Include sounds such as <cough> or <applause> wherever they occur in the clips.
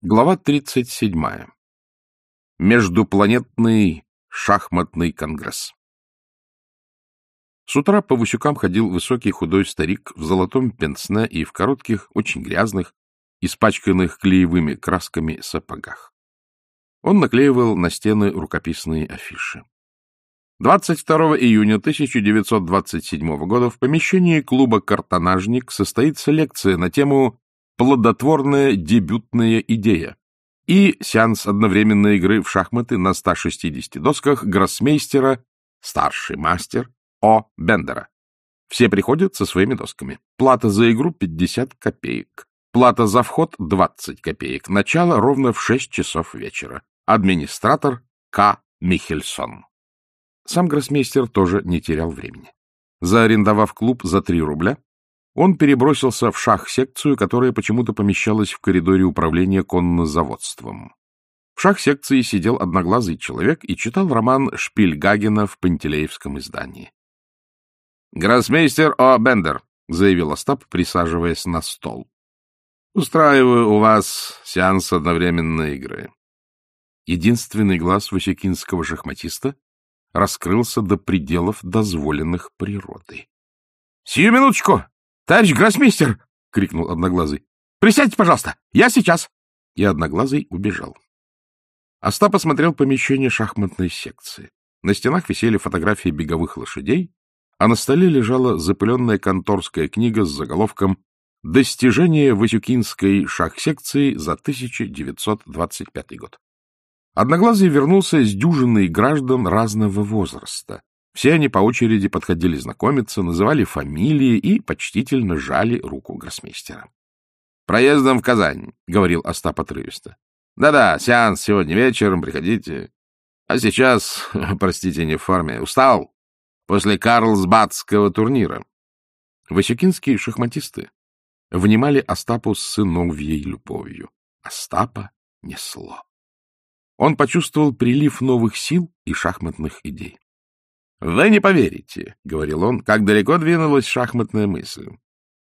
Глава 37. Междупланетный шахматный конгресс. С утра по Васюкам ходил высокий худой старик в золотом пенсне и в коротких, очень грязных, испачканных клеевыми красками сапогах. Он наклеивал на стены рукописные афиши. 22 июня 1927 года в помещении клуба «Картонажник» состоится лекция на тему плодотворная дебютная идея и сеанс одновременной игры в шахматы на 160 досках гроссмейстера, старший мастер О. Бендера. Все приходят со своими досками. Плата за игру 50 копеек. Плата за вход 20 копеек. Начало ровно в 6 часов вечера. Администратор К. Михельсон. Сам гроссмейстер тоже не терял времени. Заарендовав клуб за 3 рубля, он перебросился в шах-секцию, которая почему-то помещалась в коридоре управления коннозаводством. В шах-секции сидел одноглазый человек и читал роман Шпильгагена в Пантелеевском издании. — Гроссмейстер О. Бендер, — заявил Остап, присаживаясь на стол. — Устраиваю у вас сеанс одновременной игры. Единственный глаз васекинского шахматиста раскрылся до пределов дозволенных природой. — Сию минуточку! — Товарищ гроссмейстер! — крикнул Одноглазый. — Присядьте, пожалуйста! Я сейчас! И Одноглазый убежал. Остап осмотрел помещение шахматной секции. На стенах висели фотографии беговых лошадей, а на столе лежала запыленная конторская книга с заголовком «Достижения Васюкинской шах-секции за 1925 год». Одноглазый вернулся с дюжиной граждан разного возраста. Все они по очереди подходили знакомиться, называли фамилии и почтительно жали руку гроссмейстера. — Проездом в Казань, — говорил Остап отрывисто. Да — Да-да, сеанс сегодня вечером, приходите. А сейчас, <laughs> простите, не в форме, устал после Карлсбадского турнира. Васюкинские шахматисты внимали Остапу с сыновьей любовью. Остапа несло. Он почувствовал прилив новых сил и шахматных идей. — Вы не поверите, — говорил он, — как далеко двинулась шахматная мысль.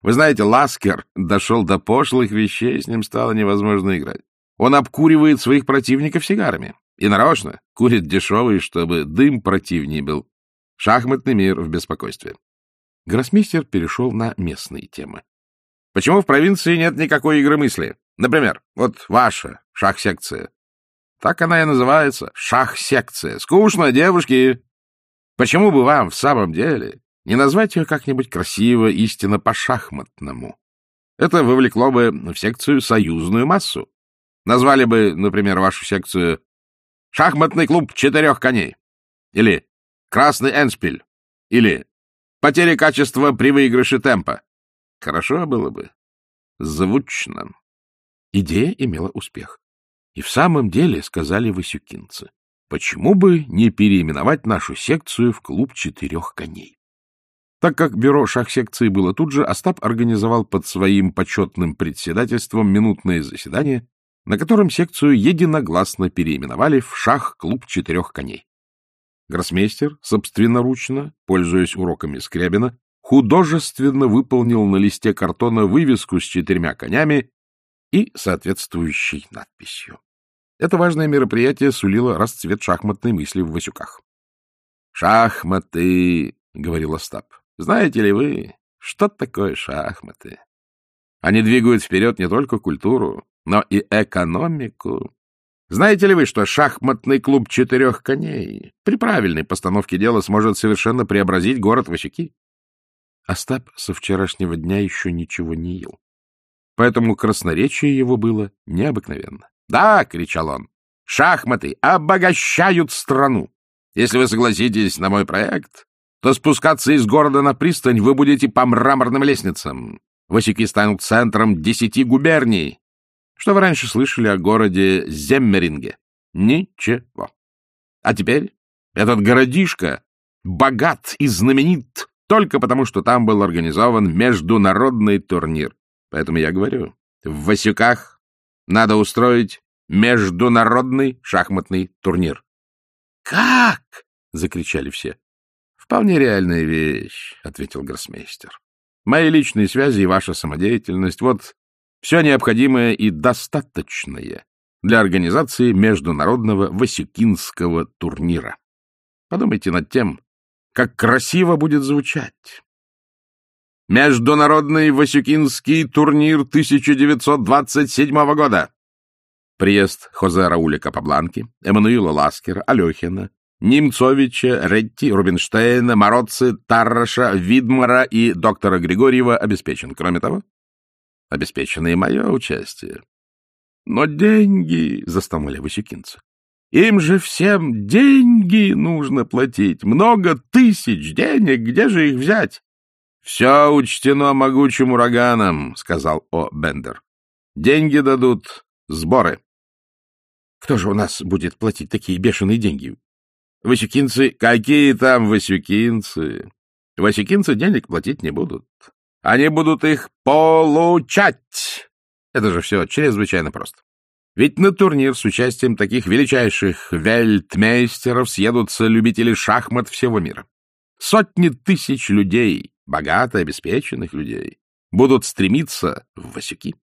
Вы знаете, Ласкер дошел до пошлых вещей, с ним стало невозможно играть. Он обкуривает своих противников сигарами. И нарочно курит дешевый, чтобы дым противней был. Шахматный мир в беспокойстве. Гроссмейстер перешел на местные темы. Почему в провинции нет никакой игры мысли? Например, вот ваша шах-секция. Так она и называется — шах-секция. Скучно, девушки. Почему бы вам в самом деле не назвать ее как-нибудь красиво, истинно по-шахматному? Это вовлекло бы в секцию союзную массу. Назвали бы, например, вашу секцию «Шахматный клуб четырех коней» или «Красный эншпиль» или «Потеря качества при выигрыше темпа». Хорошо было бы. Звучно. Идея имела успех. И в самом деле, сказали васюкинцы, Почему бы не переименовать нашу секцию в клуб четырех коней? Так как бюро шах-секции было тут же, Остап организовал под своим почетным председательством минутное заседание, на котором секцию единогласно переименовали в шах-клуб четырех коней. Гроссмейстер собственноручно, пользуясь уроками Скрябина, художественно выполнил на листе картона вывеску с четырьмя конями и соответствующей надписью. Это важное мероприятие сулило расцвет шахматной мысли в Васюках. — Шахматы, — говорил Остап. — Знаете ли вы, что такое шахматы? Они двигают вперед не только культуру, но и экономику. Знаете ли вы, что шахматный клуб четырех коней при правильной постановке дела сможет совершенно преобразить город Васюки? Остап со вчерашнего дня еще ничего не ел, поэтому красноречие его было необыкновенно. Да, — кричал он, — шахматы обогащают страну. Если вы согласитесь на мой проект, то спускаться из города на пристань вы будете по мраморным лестницам. Васики станут центром десяти губерний. Что вы раньше слышали о городе Земмеринге? Ничего. А теперь этот городишко богат и знаменит только потому, что там был организован международный турнир. Поэтому я говорю, в Васюках надо устроить международный шахматный турнир. «Как?» — закричали все. «Вполне реальная вещь», — ответил гроссмейстер. «Мои личные связи и ваша самодеятельность — вот Все необходимое и достаточное для организации международного Васюкинского турнира. Подумайте над тем, как красиво будет звучать. Международный Васюкинский турнир 1927 года. Приезд Хозе Рауля Капабланки, Эммануила Ласкера, Алехина, Немцовича, Ретти, Рубинштейна, Мороцци, Тарраша, Видмара и доктора Григорьева обеспечен. Кроме того, обеспечено и мое участие. Но деньги, — застонали васюкинцы, — им же всем деньги нужно платить. Много тысяч денег, где же их взять? — Все учтено могучим ураганом, — сказал О. Бендер. — Деньги дадут сборы. — Кто же у нас будет платить такие бешеные деньги? — Васюкинцы? Какие там васюкинцы? Васюкинцы денег платить не будут. Они будут их получать. Это же все чрезвычайно просто. Ведь на турнир с участием таких величайших вельтмейстеров съедутся любители шахмат всего мира. Сотни тысяч людей, богато обеспеченных людей, будут стремиться в Васюки.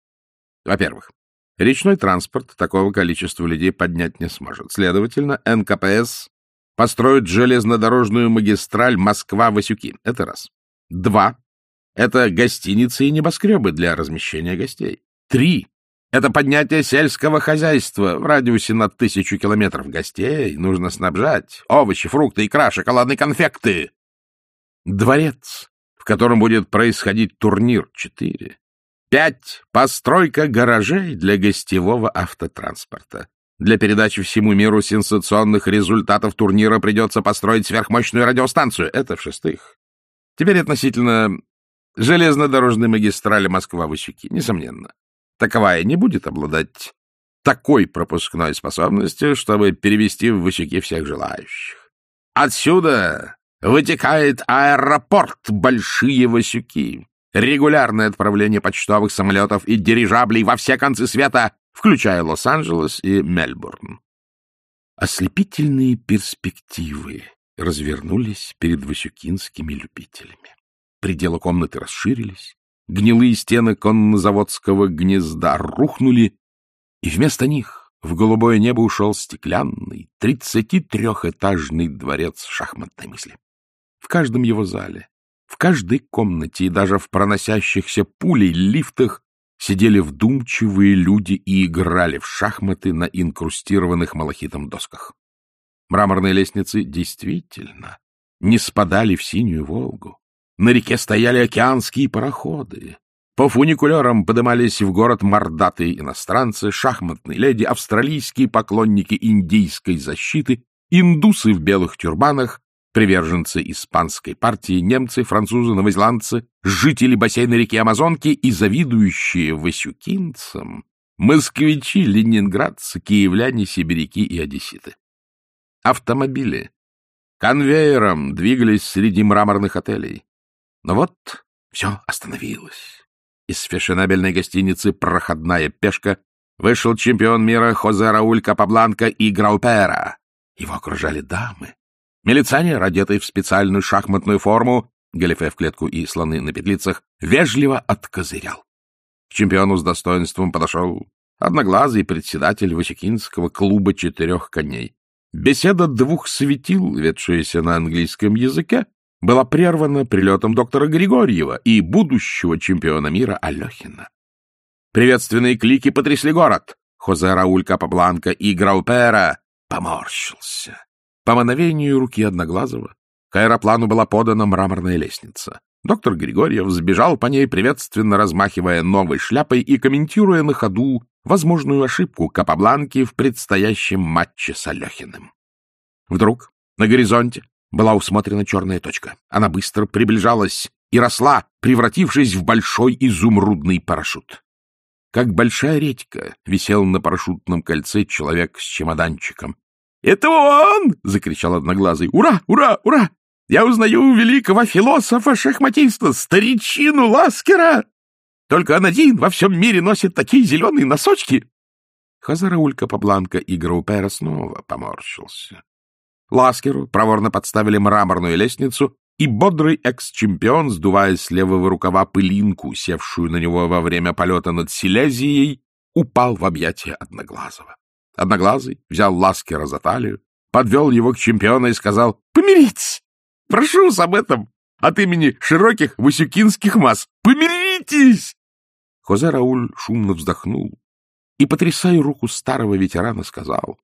Во-первых, речной транспорт такого количества людей поднять не сможет. Следовательно, НКПС построит железнодорожную магистраль Москва-Васюки. Это раз. Два. Это гостиницы и небоскребы для размещения гостей. Три. Это поднятие сельского хозяйства в радиусе на тысячу километров. Гостей нужно снабжать. Овощи, фрукты, икра, шоколадные конфекты. Дворец, котором будет происходить турнир. Четыре. Пять. Постройка гаражей для гостевого автотранспорта. Для передачи всему миру сенсационных результатов турнира придется построить сверхмощную радиостанцию. Это в-шестых. Теперь относительно железнодорожной магистрали Москва-Васюки. Несомненно, таковая не будет обладать такой пропускной способностью, чтобы перевести в Васюки всех желающих. Отсюда вытекает аэропорт Большие Васюки, регулярное отправление почтовых самолетов и дирижаблей во все концы света включая Лос-Анджелес и Мельбурн. Ослепительные перспективы развернулись перед васюкинскими любителями. Пределы комнаты расширились, гнилые стены коннозаводского гнезда рухнули, и вместо них в голубое небо ушел стеклянный, тридцати трехэтажный дворец шахматной мысли. В каждом его зале, в каждой комнате и даже в проносящихся пулей лифтах сидели вдумчивые люди и играли в шахматы на инкрустированных малахитом досках. Мраморные лестницы действительно не спадали в синюю Волгу. На реке стояли океанские пароходы. По фуникулерам подымались в город мордатые иностранцы, шахматные леди, австралийские поклонники индийской защиты, индусы в белых тюрбанах, приверженцы испанской партии, немцы, французы, новозеландцы, жители бассейна реки Амазонки и завидующие васюкинцам, москвичи, ленинградцы, киевляне, сибиряки и одесситы. Автомобили конвейером двигались среди мраморных отелей. Но вот все остановилось. Из фешенебельной гостиницы «Проходная пешка» вышел чемпион мира Хозе Рауль Капабланка и Граупера. Его окружали дамы, Милиционер, одетый в специальную шахматную форму, галифе в клетку и слоны на петлицах, вежливо откозырял. К чемпиону с достоинством подошел одноглазый председатель Васикинского клуба четырех коней. Беседа двух светил, ведшаяся на английском языке, была прервана прилетом доктора Григорьева и будущего чемпиона мира Алехина. Приветственные клики потрясли город. Хозе Рауль Капабланка и Граупера поморщился. По мановению руки Одноглазого к аэроплану была подана мраморная лестница. Доктор Григорьев сбежал по ней, приветственно размахивая новой шляпой и комментируя на ходу возможную ошибку Капабланки в предстоящем матче с Алехиным. Вдруг на горизонте была усмотрена черная точка. Она быстро приближалась и росла, превратившись в большой изумрудный парашют. Как большая редька висел на парашютном кольце человек с чемоданчиком. «Это он!» — закричал Одноглазый. «Ура! Ура! Ура! Я узнаю великого философа-шахматиста, старичину Ласкера! Только он один во всем мире носит такие зеленые носочки!» Хазараулька Пабланка и Граупера снова поморщился. Ласкеру проворно подставили мраморную лестницу, и бодрый экс-чемпион, сдувая с левого рукава пылинку, севшую на него во время полета над Силезией, упал в объятия Одноглазого. Одноглазый взял Ласкера за талию, подвел его к чемпиону и сказал «Помиритесь! Прошу вас об этом от имени широких васюкинских масс! Помиритесь!» Хозе Рауль шумно вздохнул и, потрясая руку старого ветерана, сказал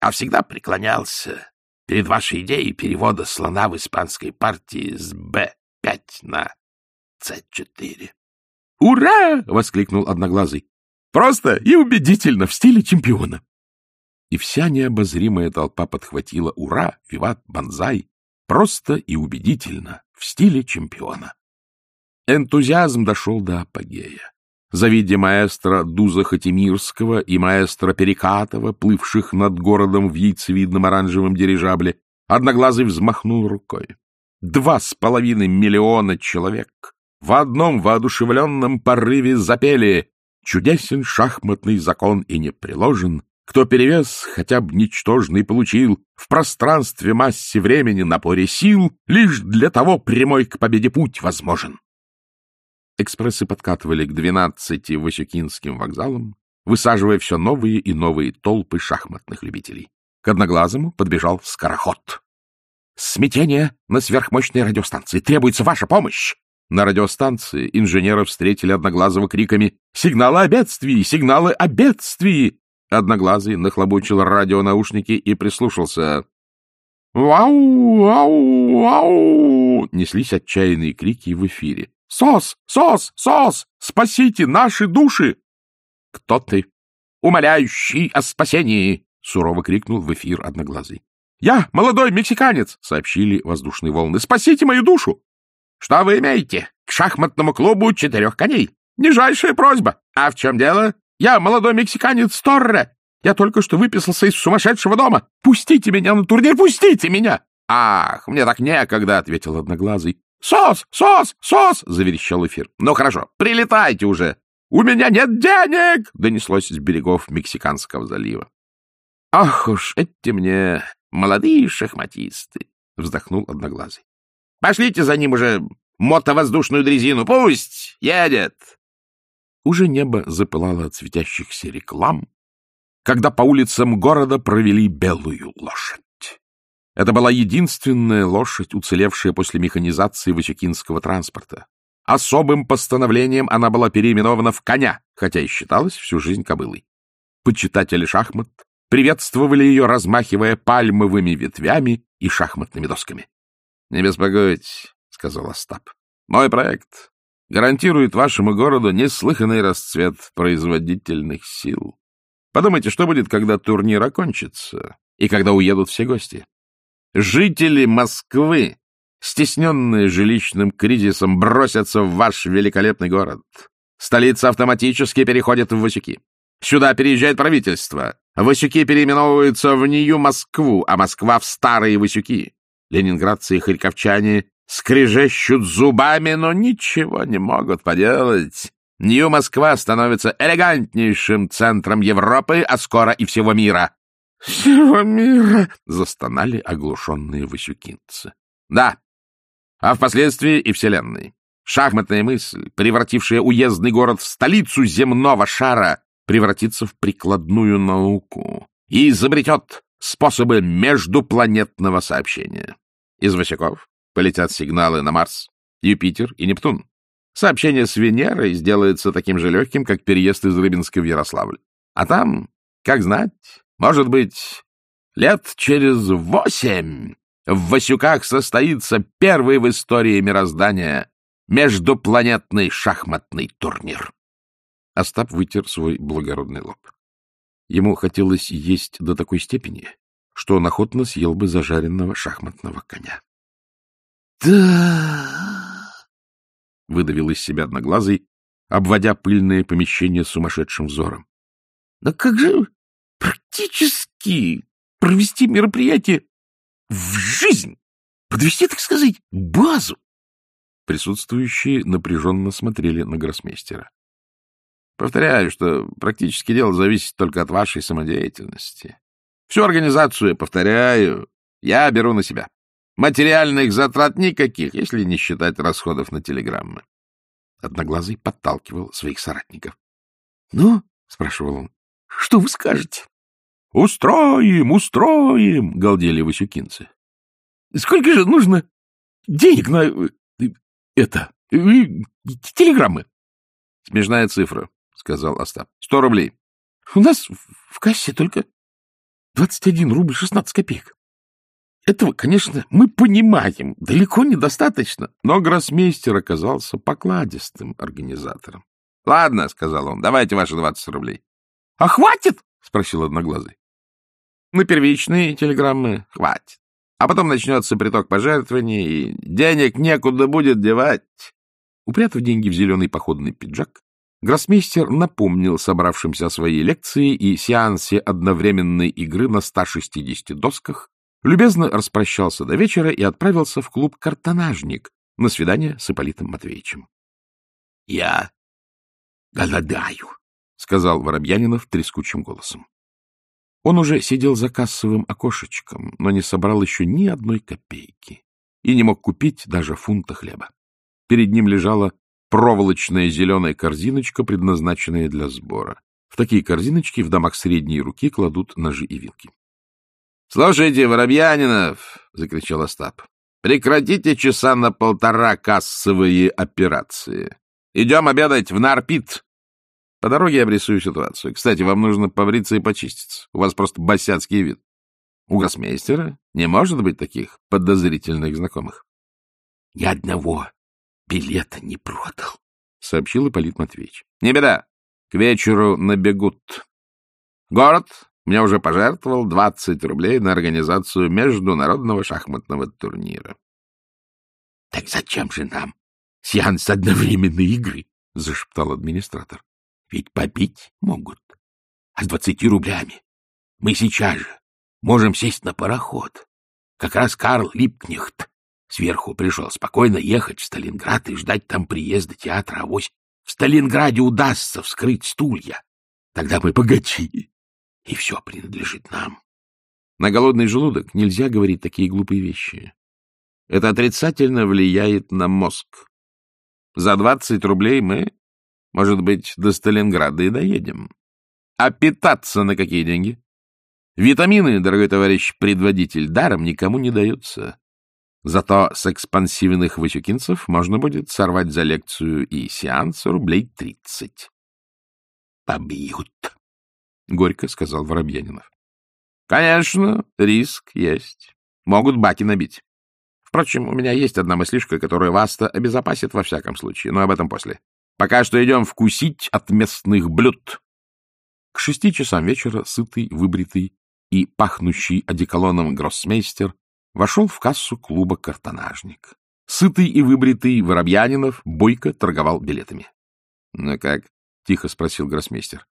«А всегда преклонялся перед вашей идеей перевода слона в испанской партии с Б5 на С4. «Ура!» — воскликнул Одноглазый. «Просто и убедительно, в стиле чемпиона!» И вся необозримая толпа подхватила «Ура! Виват! Бонзай!» просто и убедительно, в стиле чемпиона. Энтузиазм дошел до апогея. Завидя маэстро Дуза Хатимирского и маэстро Перекатова, плывших над городом в яйцевидном оранжевом дирижабле, Одноглазый взмахнул рукой. Два с половиной миллиона человек в одном воодушевленном порыве запели «Чудесен шахматный закон и не приложен, кто перевес хотя бы ничтожный получил в пространстве массе времени напоре сил, лишь для того прямой к победе путь возможен». Экспрессы подкатывали к двенадцати Васюкинским вокзалам, высаживая все новые и новые толпы шахматных любителей. К одноглазому подбежал скороход. «Смятение на сверхмощной радиостанции! Требуется ваша помощь!» На радиостанции инженеры встретили Одноглазого криками «Сигналы о бедствии! Сигналы о бедствии!» Одноглазый нахлобучил радионаушники и прислушался. «Вау! Вау! Вау!» Неслись отчаянные крики в эфире. «Сос! Сос! Сос! Спасите наши души!» «Кто ты? Умоляющий о спасении!» — сурово крикнул в эфир Одноглазый. «Я молодой мексиканец!» — сообщили воздушные волны. «Спасите мою душу!» «Что вы имеете? К шахматному клубу четырех коней. Нижайшая просьба. А в чем дело? Я молодой мексиканец Торре. Я только что выписался из сумасшедшего дома. Пустите меня на турнир, пустите меня!» «Ах, мне так некогда!» — ответил Одноглазый. «Сос! Сос! Сос!» — заверещал эфир. «Ну хорошо, прилетайте уже!» «У меня нет денег!» — донеслось с берегов Мексиканского залива. «Ах уж эти мне молодые шахматисты!» — вздохнул Одноглазый. «Пошлите за ним уже мотовоздушную дрезину, пусть едет!» Уже небо запылало от светящихся реклам, когда по улицам города провели белую лошадь. Это была единственная лошадь, уцелевшая после механизации васюкинского транспорта. Особым постановлением она была переименована в коня, хотя и считалась всю жизнь кобылой. Почитатели шахмат приветствовали ее, размахивая пальмовыми ветвями и шахматными досками. — Не беспокойтесь, — сказал Остап. — Мой проект гарантирует вашему городу неслыханный расцвет производительных сил. Подумайте, что будет, когда турнир окончится и когда уедут все гости. Жители Москвы, стесненные жилищным кризисом, бросятся в ваш великолепный город. Столица автоматически переходит в Васюки. Сюда переезжает правительство. Васюки переименовываются в Нью-Москву, а Москва в Старые Васюки. Ленинградцы и харьковчане скрежещут зубами, но ничего не могут поделать. Нью-Москва становится элегантнейшим центром Европы, а скоро и всего мира. «Всего мира!» — застонали оглушенные васюкинцы. «Да, а впоследствии и Вселенной. Шахматная мысль, превратившая уездный город в столицу земного шара, превратится в прикладную науку и изобретет способы междупланетного сообщения. Из Васюков полетят сигналы на Марс, Юпитер и Нептун. Сообщение с Венерой сделается таким же легким, как переезд из Рыбинска в Ярославль. А там, как знать, может быть, лет через восемь в Васюках состоится первый в истории мироздания междупланетный шахматный турнир. Остап вытер свой благородный лоб. Ему хотелось есть до такой степени, что он охотно съел бы зажаренного шахматного коня. — Да! — выдавил из себя одноглазый, обводя пыльное помещение сумасшедшим взором. — Да как же практически провести мероприятие в жизнь, подвести, так сказать, базу. Присутствующие напряженно смотрели на гроссмейстера. Повторяю, что практически дело зависит только от вашей самодеятельности. Всю организацию, повторяю, я беру на себя. Материальных затрат никаких, если не считать расходов на телеграммы. Одноглазый подталкивал своих соратников. — Ну, — спрашивал он, — что вы скажете? — Устроим, устроим, — галдели васюкинцы. — Сколько же нужно денег на э, это, э, телеграммы? — Смешная цифра, — сказал Остап. — Сто рублей. — У нас в кассе только двадцать один рубль шестнадцать копеек. Этого, конечно, мы понимаем, далеко недостаточно, но гроссмейстер оказался покладистым организатором. — Ладно, — сказал он, — давайте ваши двадцать рублей. — А хватит? — спросил Одноглазый. — На первичные телеграммы хватит. А потом начнется приток пожертвований, и денег некуда будет девать. Упрятав деньги в зеленый походный пиджак, гроссмейстер напомнил собравшимся о своей лекции и сеансе одновременной игры на 160 досках, любезно распрощался до вечера и отправился в клуб «Картонажник» на свидание с Ипполитом Матвеевичем. — Я голодаю, — сказал Воробьянинов трескучим голосом. Он уже сидел за кассовым окошечком, но не собрал еще ни одной копейки и не мог купить даже фунта хлеба. Перед ним лежала проволочная зеленая корзиночка, предназначенная для сбора. В такие корзиночки в домах средней руки кладут ножи и вилки. — Слушайте, Воробьянинов! — закричал Остап. — Прекратите часа на полтора кассовые операции. Идем обедать в Нарпит. По дороге обрисую ситуацию. Кстати, вам нужно побриться и почиститься. У вас просто босяцкий вид. У гроссмейстера не может быть таких подозрительных знакомых. — Ни одного билета не продал, — сообщил Ипполит Матвеевич. — Не беда. К вечеру набегут. Город мне уже пожертвовал 20 рублей на организацию международного шахматного турнира. — Так зачем же нам сеанс одновременной игры? — зашептал администратор. — Ведь побить могут. А с двадцати рублями мы сейчас же можем сесть на пароход. Как раз Карл Липкнехт сверху пришел спокойно ехать в Сталинград и ждать там приезда театра. Авось в Сталинграде удастся вскрыть стулья. Тогда мы богачи и все принадлежит нам. На голодный желудок нельзя говорить такие глупые вещи. Это отрицательно влияет на мозг. За двадцать рублей мы, может быть, до Сталинграда и доедем. А питаться на какие деньги? Витамины, дорогой товарищ предводитель, даром никому не даются. Зато с экспансивных васюкинцев можно будет сорвать за лекцию и сеанс рублей тридцать. — Побьют, — горько сказал Воробьянинов. — Конечно, риск есть. Могут баки набить. Впрочем, у меня есть одна мыслишка, которая вас-то обезопасит во всяком случае, но об этом после. Пока что идем вкусить от местных блюд. К шести часам вечера сытый, выбритый и пахнущий одеколоном гроссмейстер вошел в кассу клуба «Картонажник». Сытый и выбритый Воробьянинов бойко торговал билетами. — Ну как? — тихо спросил гроссмейстер.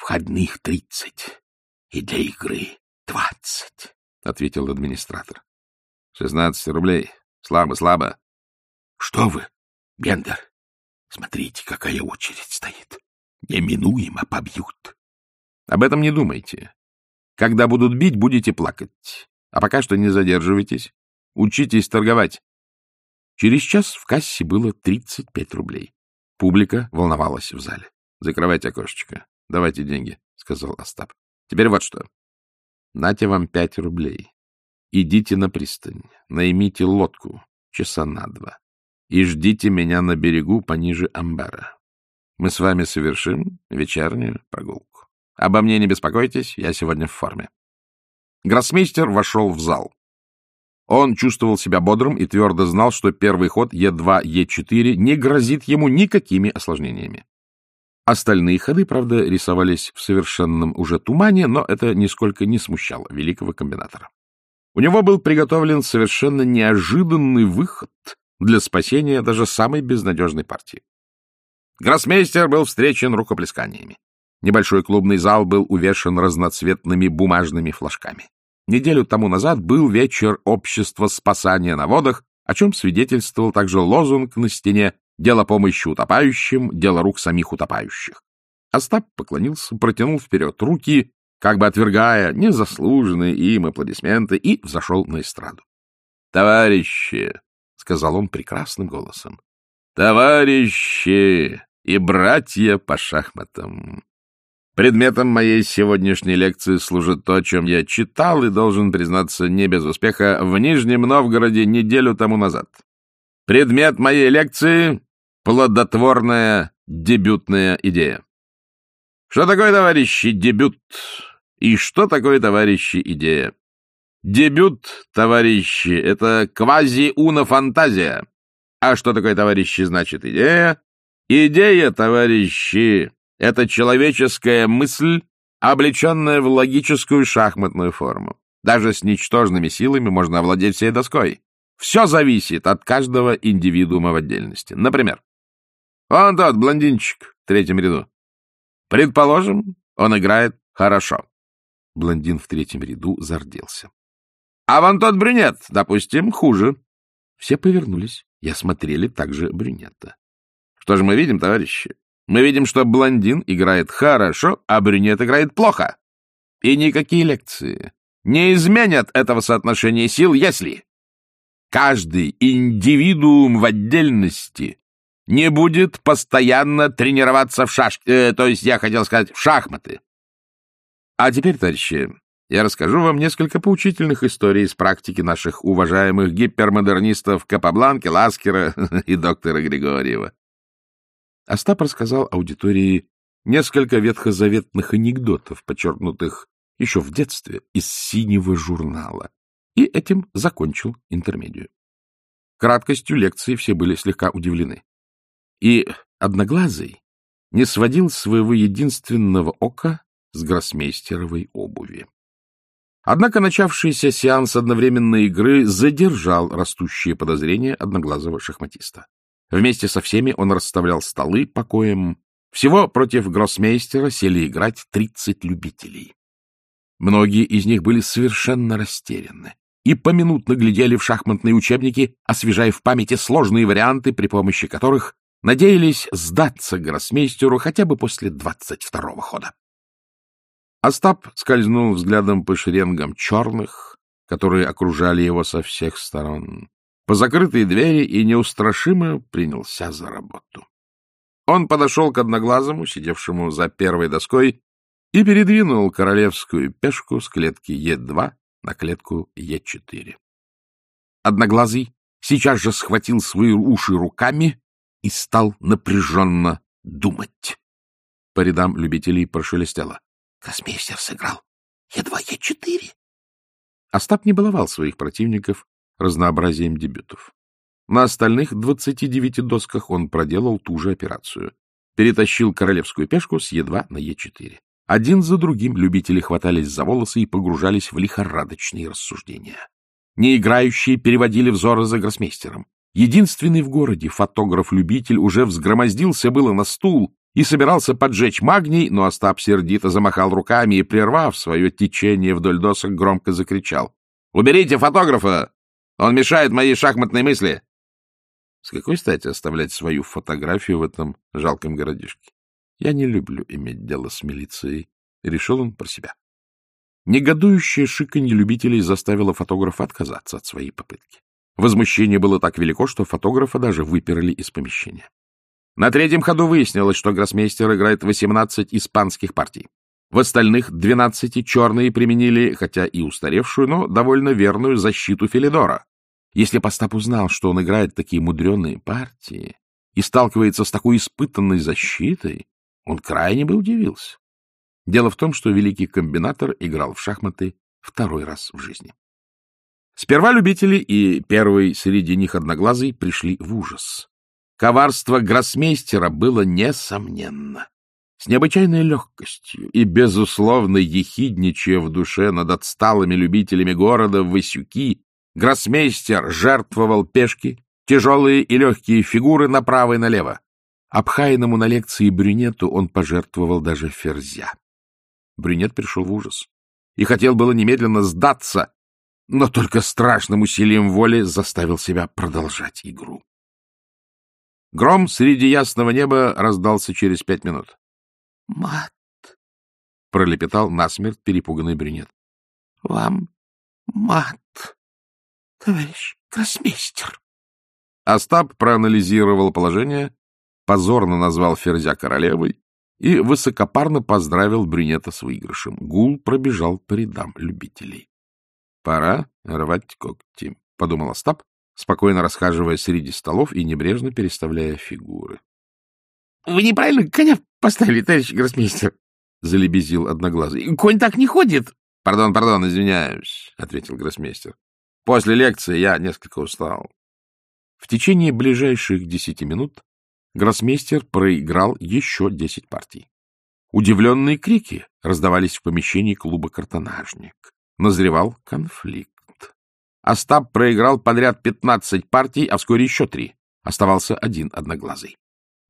Входных тридцать и для игры двадцать, — ответил администратор. — Шестнадцать рублей. Слабо, слабо. — Что вы, Бендер? Смотрите, какая очередь стоит. Неминуемо побьют. — Об этом не думайте. Когда будут бить, будете плакать. А пока что не задерживайтесь. Учитесь торговать. Через час в кассе было тридцать пять рублей. Публика волновалась в зале. Закрывайте окошечко. — Давайте деньги, — сказал Остап. — Теперь вот что. Нате вам пять рублей. Идите на пристань, наймите лодку часа на два и ждите меня на берегу пониже амбара. Мы с вами совершим вечернюю прогулку. Обо мне не беспокойтесь, я сегодня в форме. Гроссмейстер вошел в зал. Он чувствовал себя бодрым и твердо знал, что первый ход Е2, Е4 не грозит ему никакими осложнениями. Остальные ходы, правда, рисовались в совершенном уже тумане, но это нисколько не смущало великого комбинатора. У него был приготовлен совершенно неожиданный выход для спасения даже самой безнадежной партии. Гроссмейстер был встречен рукоплесканиями. Небольшой клубный зал был увешан разноцветными бумажными флажками. Неделю тому назад был вечер общества спасания на водах, о чем свидетельствовал также лозунг на стене Дело помощи утопающим, дело рук самих утопающих. Остап поклонился, протянул вперед руки, как бы отвергая незаслуженные им аплодисменты, и взошел на эстраду. — Товарищи, — сказал он прекрасным голосом, — товарищи и братья по шахматам. Предметом моей сегодняшней лекции служит то, о чем я читал и, должен признаться, не без успеха, в Нижнем Новгороде неделю тому назад. Предмет моей лекции — плодотворная дебютная идея. Что такое, товарищи, дебют? И что такое, товарищи, идея? Дебют, товарищи, это квази-уна-фантазия. А что такое, товарищи, значит идея? Идея, товарищи, это человеческая мысль, облеченная в логическую шахматную форму. Даже с ничтожными силами можно овладеть всей доской. Все зависит от каждого индивидуума в отдельности. Например, вон тот блондинчик в третьем ряду. Предположим, он играет хорошо. Блондин в третьем ряду зарделся. А вон тот брюнет, допустим, хуже. Все повернулись и осмотрели также брюнета. Что же мы видим, товарищи? Мы видим, что блондин играет хорошо, а брюнет играет плохо. И никакие лекции не изменят этого соотношения сил, если каждый индивидуум в отдельности не будет постоянно тренироваться в шашки, э, то есть я хотел сказать в шахматы. А теперь, товарищи, я расскажу вам несколько поучительных историй из практики наших уважаемых гипермодернистов Капабланки, Ласкера <laughs> и доктора Григорьева. Остап рассказал аудитории несколько ветхозаветных анекдотов, подчеркнутых еще в детстве из синего журнала, и этим закончил интермедию. Краткостью лекции все были слегка удивлены. И Одноглазый не сводил своего единственного ока с гроссмейстеровой обуви. Однако начавшийся сеанс одновременной игры задержал растущие подозрения одноглазого шахматиста. Вместе со всеми он расставлял столы по коям. Всего против гроссмейстера сели играть тридцать любителей. Многие из них были совершенно растеряны и поминутно глядели в шахматные учебники, освежая в памяти сложные варианты, при помощи которых надеялись сдаться гроссмейстеру хотя бы после двадцать второго хода. Остап скользнул взглядом по шеренгам черных, которые окружали его со всех сторон, по закрытой двери и неустрашимо принялся за работу. Он подошел к одноглазому, сидевшему за первой доской, и передвинул королевскую пешку с клетки Е2 на клетку Е4. Одноглазый сейчас же схватил свои уши руками и стал напряженно думать. По рядам любителей прошелестело. Космейстер сыграл. Едва Е4. Остап не баловал своих противников разнообразием дебютов. На остальных 29 досках он проделал ту же операцию. Перетащил королевскую пешку с Е2 на Е4. Один за другим любители хватались за волосы и погружались в лихорадочные рассуждения. Неиграющие переводили взоры за гроссмейстером. Единственный в городе фотограф-любитель уже взгромоздился было на стул и собирался поджечь магний, но Остап сердито замахал руками и, прервав свое течение вдоль досок, громко закричал. — Уберите фотографа! Он мешает моей шахматной мысли! С какой стати оставлять свою фотографию в этом жалком городишке? Я не люблю иметь дело с милицией, — решил он про себя. Негодующее шиканье любителей заставило фотографа отказаться от своей попытки. Возмущение было так велико, что фотографа даже выперли из помещения. На третьем ходу выяснилось, что гроссмейстер играет 18 испанских партий. В остальных 12 черные применили, хотя и устаревшую, но довольно верную защиту Филидора. Если Постап узнал, что он играет такие мудреные партии и сталкивается с такой испытанной защитой, он крайне бы удивился. Дело в том, что великий комбинатор играл в шахматы второй раз в жизни. Сперва любители и первый среди них одноглазый пришли в ужас. Коварство гроссмейстера было несомненно. С необычайной легкостью и, безусловно, ехидничая в душе над отсталыми любителями города Васюки, гроссмейстер жертвовал пешки, тяжелые и легкие фигуры направо и налево. Обхаянному на лекции брюнету он пожертвовал даже ферзя. Брюнет пришел в ужас и хотел было немедленно сдаться, но только страшным усилием воли заставил себя продолжать игру. Гром среди ясного неба раздался через пять минут. — Мат! — пролепетал насмерть перепуганный брюнет. — Вам мат! — Товарищ гроссмейстер. Остап проанализировал положение, позорно назвал Ферзя королевой и высокопарно поздравил брюнета с выигрышем. Гул пробежал по рядам любителей. — Пора рвать когти, — подумал Остап, спокойно расхаживая среди столов и небрежно переставляя фигуры. — Вы неправильно коня поставили, товарищ гроссмейстер, — залебезил одноглазый. — Конь так не ходит. — Пардон, пардон, извиняюсь, — ответил гроссмейстер. — После лекции я несколько устал. В течение ближайших десяти минут гроссмейстер проиграл еще десять партий. Удивленные крики раздавались в помещении клуба «Картонажник». Назревал конфликт. Остап проиграл подряд пятнадцать партий, а вскоре еще три. Оставался один одноглазый.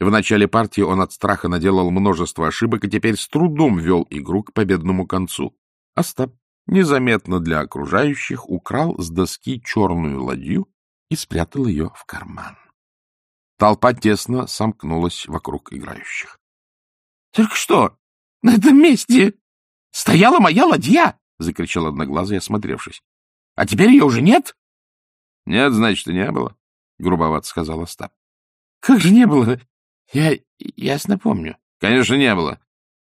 В начале партии он от страха наделал множество ошибок и теперь с трудом вел игру к победному концу. Остап незаметно для окружающих украл с доски черную ладью и спрятал ее в карман. Толпа тесно сомкнулась вокруг играющих. — Только что на этом месте стояла моя ладья! — закричал одноглазый, осмотревшись. — А теперь ее уже нет? — Нет, значит, и не было, — грубовато сказал Остап. — Как же не было? Я ясно помню. — Конечно, не было.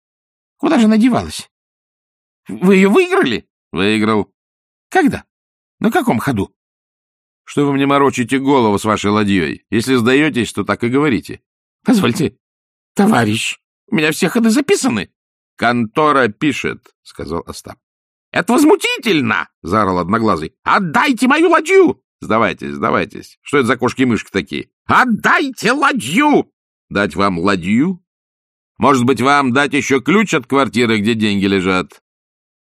— Куда же она девалась? — Вы ее выиграли? — Выиграл. — Когда? На каком ходу? — Что вы мне морочите голову с вашей ладьей? Если сдаетесь, то так и говорите. — Позвольте, товарищ, у меня все ходы записаны. — Контора пишет, — сказал Остап. — Это возмутительно! — заорал Одноглазый. — Отдайте мою ладью! — Сдавайтесь, сдавайтесь. Что это за кошки-мышки такие? — Отдайте ладью! — Дать вам ладью? Может быть, вам дать еще ключ от квартиры, где деньги лежат?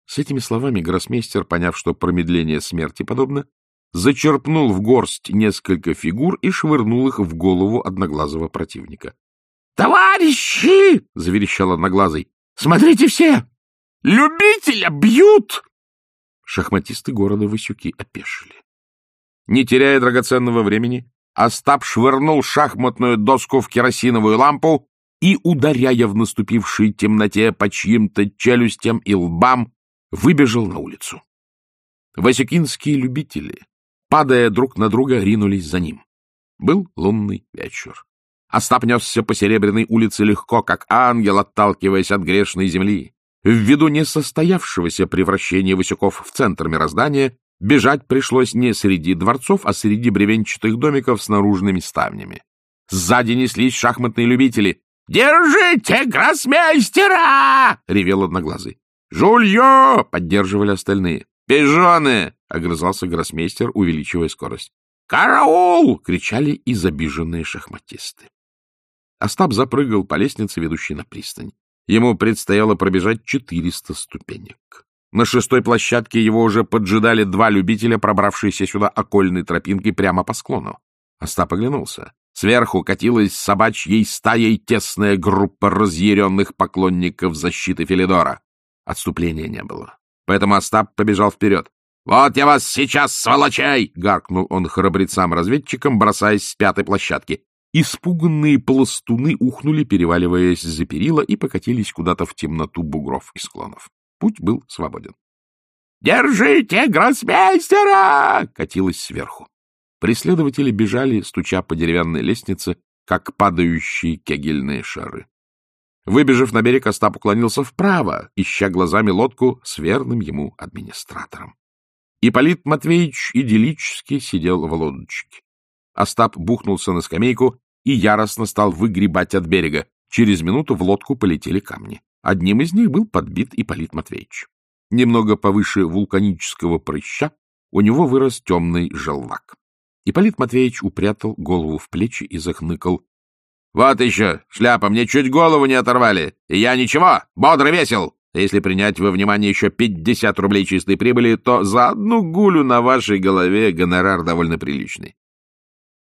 С этими словами гроссмейстер, поняв, что промедление смерти подобно, зачерпнул в горсть несколько фигур и швырнул их в голову одноглазого противника. — Товарищи! — заверещал одноглазый. — Смотрите все! Любителя бьют! Шахматисты города Васюки опешили. Не теряя драгоценного времени, Остап швырнул шахматную доску в керосиновую лампу и, ударяя в наступившей темноте по чьим-то челюстям и лбам, выбежал на улицу. Васюкинские любители, падая друг на друга, ринулись за ним. Был лунный вечер. Остап несся по Серебряной улице легко, как ангел, отталкиваясь от грешной земли. Ввиду несостоявшегося превращения Васюков в центр мироздания, бежать пришлось не среди дворцов, а среди бревенчатых домиков с наружными ставнями. Сзади неслись шахматные любители. «Держите гроссмейстера!» — ревел одноглазый. «Жулье!» — поддерживали остальные. «Пижоны!» — огрызался гроссмейстер, увеличивая скорость. «Караул!» — кричали и забиженные шахматисты. Остап запрыгал по лестнице, ведущей на пристань. Ему предстояло пробежать четыреста ступенек. На шестой площадке его уже поджидали два любителя, пробравшиеся сюда окольной тропинкой прямо по склону. Остап оглянулся. Сверху катилась собачьей стаей тесная группа разъяренных поклонников защиты Филидора. Отступления не было. Поэтому Остап побежал вперед. «Вот я вас сейчас, сволочай!» — гаркнул он храбрецам-разведчикам, бросаясь с пятой площадки. Испуганные пластуны ухнули, переваливаясь за перила, и покатились куда-то в темноту бугров и склонов. Путь был свободен. «Держите гроссмейстера!» — катилось сверху. Преследователи бежали, стуча по деревянной лестнице, как падающие кегельные шары. Выбежав на берег, Остап уклонился вправо, ища глазами лодку с верным ему администратором. Ипполит Матвеевич идиллически сидел в лодочке. Остап бухнулся на скамейку и яростно стал выгребать от берега. Через минуту в лодку полетели камни. Одним из них был подбит Ипполит Матвеевич. Немного повыше вулканического прыща у него вырос темный желвак. Ипполит Матвеевич упрятал голову в плечи и захныкал. — Вот еще, шляпа, мне чуть голову не оторвали. И я ничего, бодро весел. А если принять во внимание еще пятьдесят рублей чистой прибыли, то за одну гулю на вашей голове гонорар довольно приличный.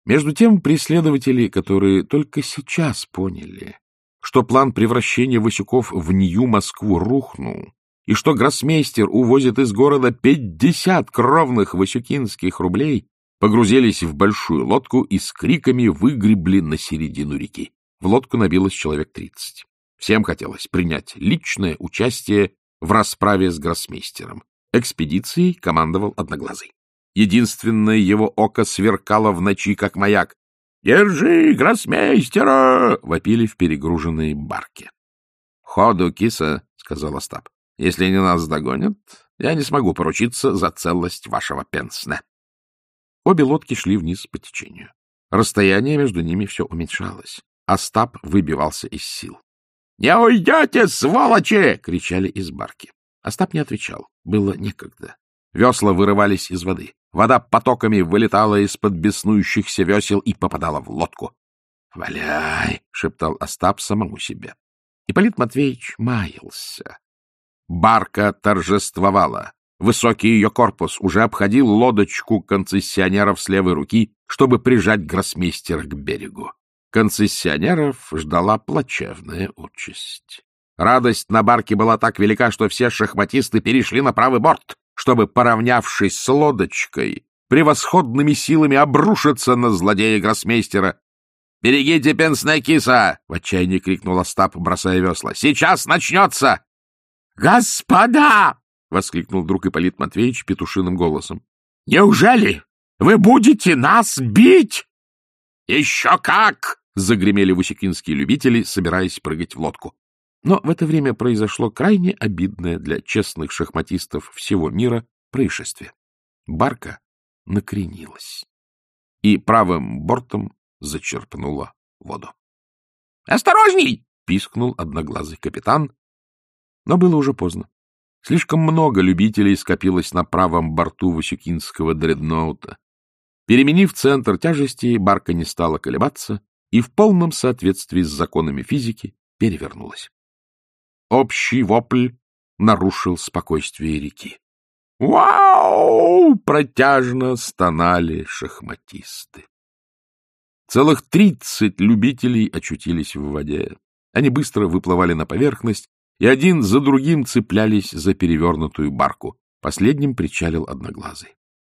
Между тем преследователи, которые только сейчас поняли, что план превращения Васюков в Нью-Москву рухнул, и что гроссмейстер увозит из города пятьдесят кровных васюкинских рублей, погрузились в большую лодку и с криками выгребли на середину реки. В лодку набилось человек тридцать. Всем хотелось принять личное участие в расправе с гроссмейстером. Экспедицией командовал Одноглазый. Единственное его око сверкало в ночи, как маяк. «Держи, гроссмейстера!» — вопили в перегруженные барки. «Ходу, киса!» — сказал Остап. «Если они нас догонят, я не смогу поручиться за целость вашего пенсне». Обе лодки шли вниз по течению. Расстояние между ними все уменьшалось. Остап выбивался из сил. — Не уйдете, сволочи! — кричали из барки. Остап не отвечал. Было некогда. Весла вырывались из воды. Вода потоками вылетала из-под беснующихся весел и попадала в лодку. «Валяй!» — шептал Остап самому себе. Ипполит Матвеевич маялся. Барка торжествовала. Высокий ее корпус уже обходил лодочку концессионеров с левой руки, чтобы прижать гроссмейстера к берегу. Концессионеров ждала плачевная участь. Радость на барке была так велика, что все шахматисты перешли на правый борт чтобы, поравнявшись с лодочкой, превосходными силами обрушиться на злодея-гроссмейстера. — Берегите пенсная киса! — в отчаянии крикнул Остап, бросая весла. — Сейчас начнется! — Господа! — воскликнул друг Ипполит Матвеевич петушиным голосом. — Неужели вы будете нас бить? — Еще как! — загремели вусикинские любители, собираясь прыгать в лодку. Но в это время произошло крайне обидное для честных шахматистов всего мира происшествие. Барка накренилась и правым бортом зачерпнула воду. «Осторожней!» — пискнул одноглазый капитан. Но было уже поздно. Слишком много любителей скопилось на правом борту Васюкинского дредноута. Переменив центр тяжести, барка не стала колебаться и в полном соответствии с законами физики перевернулась. Общий вопль нарушил спокойствие реки. «Вау!» — протяжно стонали шахматисты. Целых тридцать любителей очутились в воде. Они быстро выплывали на поверхность и один за другим цеплялись за перевернутую барку. Последним причалил одноглазый.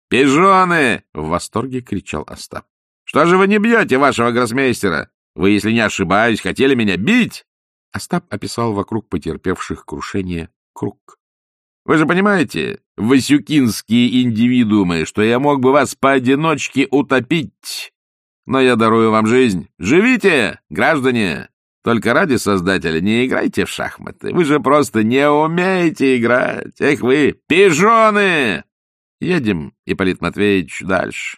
«Пижоны!» — в восторге кричал Остап. «Что же вы не бьете вашего гроссмейстера? Вы, если не ошибаюсь, хотели меня бить?» Остап описал вокруг потерпевших крушение круг. — Вы же понимаете, васюкинские индивидуумы, что я мог бы вас поодиночке утопить. Но я дарую вам жизнь. Живите, граждане! Только ради Создателя не играйте в шахматы. Вы же просто не умеете играть. Эх вы, пижоны! Едем, Ипполит Матвеевич, дальше.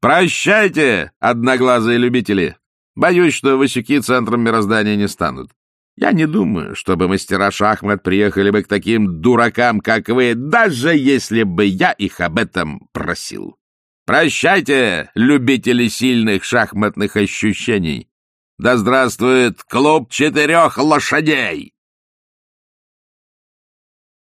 Прощайте, одноглазые любители. Боюсь, что Васюки центром мироздания не станут. Я не думаю, чтобы мастера шахмат приехали бы к таким дуракам, как вы, даже если бы я их об этом просил. Прощайте, любители сильных шахматных ощущений. Да здравствует клуб четырех лошадей!